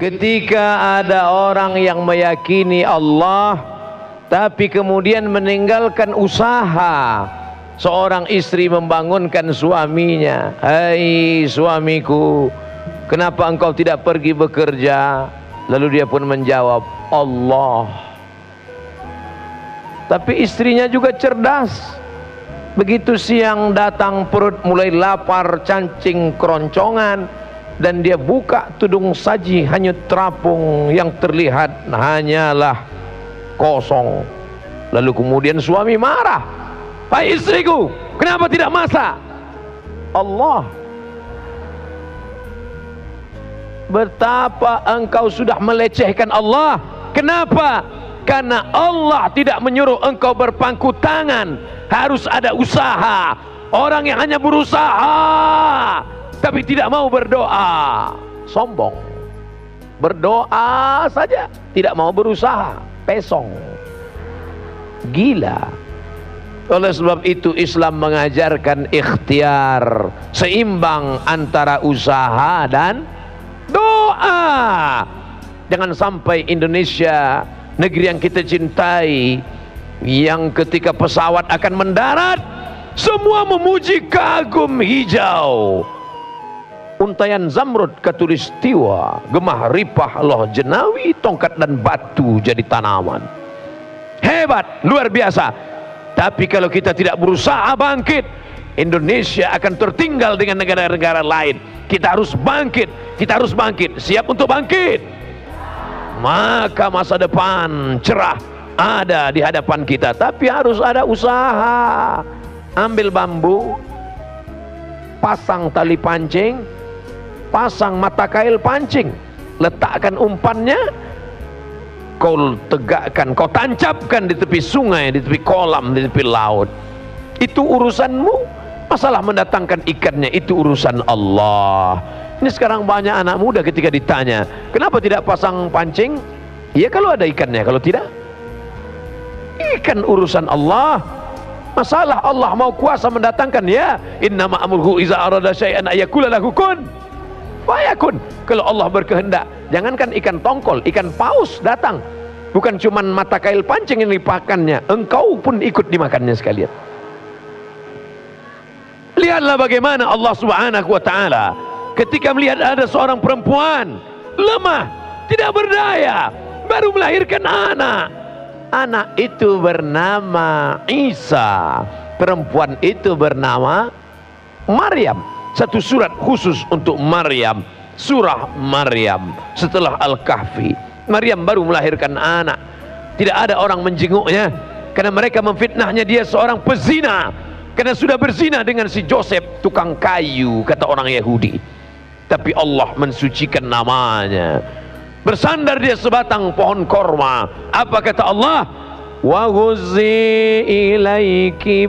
ketika ada orang yang meyakini Allah tapi kemudian meninggalkan usaha seorang istri membangunkan suaminya. Hai suamiku kenapa engkau tidak pergi bekerja? Lalu dia pun menjawab Allah. Tapi istrinya juga cerdas. Begitu siang datang perut mulai lapar cancing keroncongan dan dia buka tudung saji hanya terapung yang terlihat hanyalah kosong. Lalu kemudian suami marah hai istriku kenapa tidak masak? Allah betapa engkau sudah melecehkan Allah. Kenapa? Karena Allah tidak menyuruh engkau berpangku tangan. Harus ada usaha. Orang yang hanya berusaha tapi tidak mau berdoa. Sombong. Berdoa saja. Tidak mau berusaha. Pesong. Gila. Oleh sebab itu Islam mengajarkan ikhtiar seimbang antara usaha dan doa. Jangan sampai Indonesia negeri yang kita cintai yang ketika pesawat akan mendarat semua memuji kagum hijau untayan zamrud katulistiwa gemah ripah loh jenawi tongkat dan batu jadi tanaman. Hebat luar biasa. Tapi kalau kita tidak berusaha bangkit Indonesia akan tertinggal dengan negara-negara lain. Kita harus bangkit kita harus bangkit. Siap untuk bangkit? Maka masa depan cerah ada di hadapan kita tapi harus ada usaha. Ambil bambu pasang tali pancing pasang mata kail pancing letakkan umpannya kau tegakkan kau tancapkan di tepi sungai di tepi kolam di tepi laut. Itu urusanmu. Masalah mendatangkan ikannya itu urusan Allah. Ini sekarang banyak anak muda ketika ditanya kenapa tidak pasang pancing? Ya kalau ada ikannya kalau tidak ikan urusan Allah. Masalah Allah mau kuasa mendatangkan ya. Innama amruhu iza arada syai'an ayakula lahu kun fayakun kalau Allah berkehendak jangankan ikan tongkol ikan paus datang. Bukan cuma mata kail pancing yang dipakannya engkau pun ikut dimakannya sekalian. Lihatlah bagaimana Allah subhanahu wa ta'ala ketika melihat ada seorang perempuan lemah tidak berdaya baru melahirkan anak. Anak itu bernama Isa. Perempuan itu bernama Maryam satu surat khusus untuk Maryam. Surah Maryam. Setelah Al-Kahfi. Maryam baru melahirkan anak. Tidak ada orang menjenguknya. Karena mereka memfitnahnya dia seorang pezina. Karena sudah berzina dengan si Joseph tukang kayu kata orang Yahudi. Tapi Allah mensucikan namanya. Bersandar dia sebatang pohon korma. Apa kata Allah? Wa ilaiki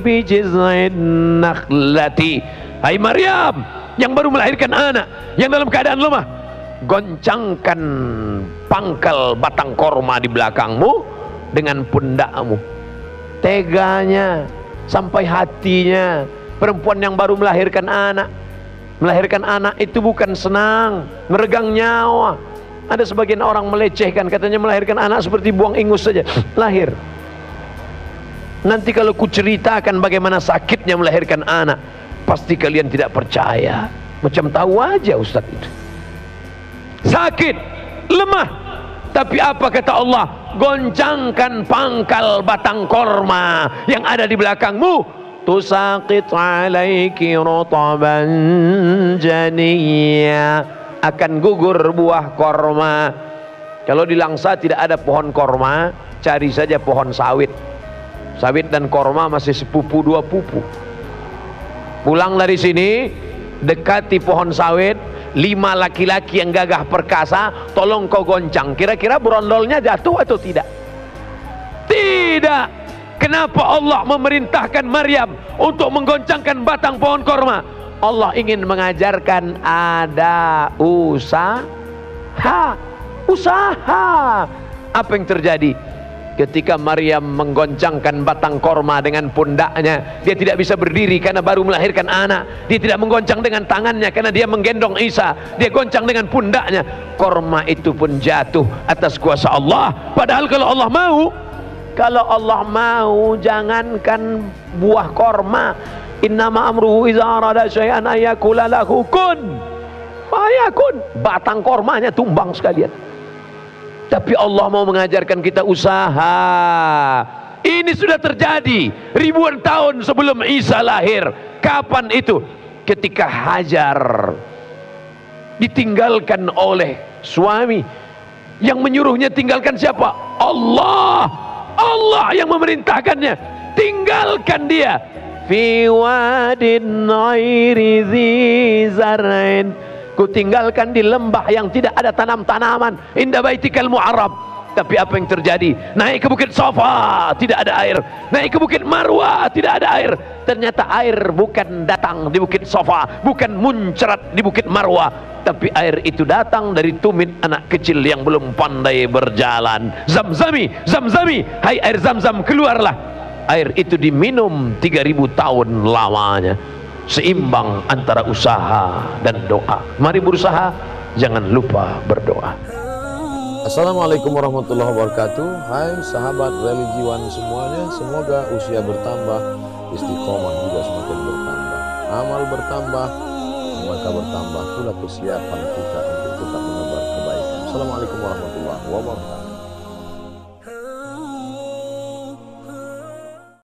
nakhlati Hai Maryam yang baru melahirkan anak yang dalam keadaan lemah goncangkan pangkal batang korma di belakangmu dengan pundakmu. Teganya sampai hatinya perempuan yang baru melahirkan anak. Melahirkan anak itu bukan senang meregang nyawa. Ada sebagian orang melecehkan katanya melahirkan anak seperti buang ingus saja. Lahir. Nanti kalau ku ceritakan bagaimana sakitnya melahirkan anak pasti kalian tidak percaya. Macam tahu aja Ustaz itu. Sakit lemah. Tapi apa kata Allah? Goncangkan pangkal batang korma yang ada di belakangmu. Tusaqit alaiki rutaban janiya. Akan gugur buah korma. Kalau di Langsa tidak ada pohon korma cari saja pohon sawit. Sawit dan korma masih sepupu dua pupu pulang dari sini dekati pohon sawit lima laki-laki yang gagah perkasa tolong kau goncang. Kira-kira berondolnya jatuh atau tidak? Tidak. Kenapa Allah memerintahkan Maryam untuk menggoncangkan batang pohon korma? Allah ingin mengajarkan ada usaha. Usaha. Apa yang terjadi Ketika Maryam menggoncangkan batang korma dengan pundaknya, dia tidak bisa berdiri karena baru melahirkan anak. Dia tidak menggoncang dengan tangannya karena dia menggendong Isa. Dia goncang dengan pundaknya. Korma itu pun jatuh atas kuasa Allah. Padahal kalau Allah mau, kalau Allah mau jangankan buah korma. Innama amruhu iza arada syai'an ayakula lahu kun. Fayakun. Batang kormanya tumbang sekalian. Tapi Allah mau mengajarkan kita usaha. Ini sudah terjadi ribuan tahun sebelum Isa lahir. Kapan itu? Ketika Hajar ditinggalkan oleh suami yang menyuruhnya tinggalkan siapa? Allah. Allah yang memerintahkannya. Tinggalkan dia. Fi wadin Kutinggalkan di lembah yang tidak ada tanam-tanaman. Indah baitikal mu'arab. Tapi apa yang terjadi? Naik ke bukit Safa, tidak ada air. Naik ke bukit Marwah, tidak ada air. Ternyata air bukan datang di bukit Safa, bukan muncrat di bukit Marwah, tapi air itu datang dari tumit anak kecil yang belum pandai berjalan. Zamzami, zamzami, hai air zamzam keluarlah. Air itu diminum 3000 tahun lamanya seimbang antara usaha dan doa. Mari berusaha, jangan lupa berdoa. Assalamualaikum warahmatullahi wabarakatuh Hai sahabat religiwan semuanya Semoga usia bertambah Istiqomah juga semakin bertambah Amal bertambah Maka bertambah pula kesiapan kita Untuk tetap menebar kebaikan Assalamualaikum warahmatullahi wabarakatuh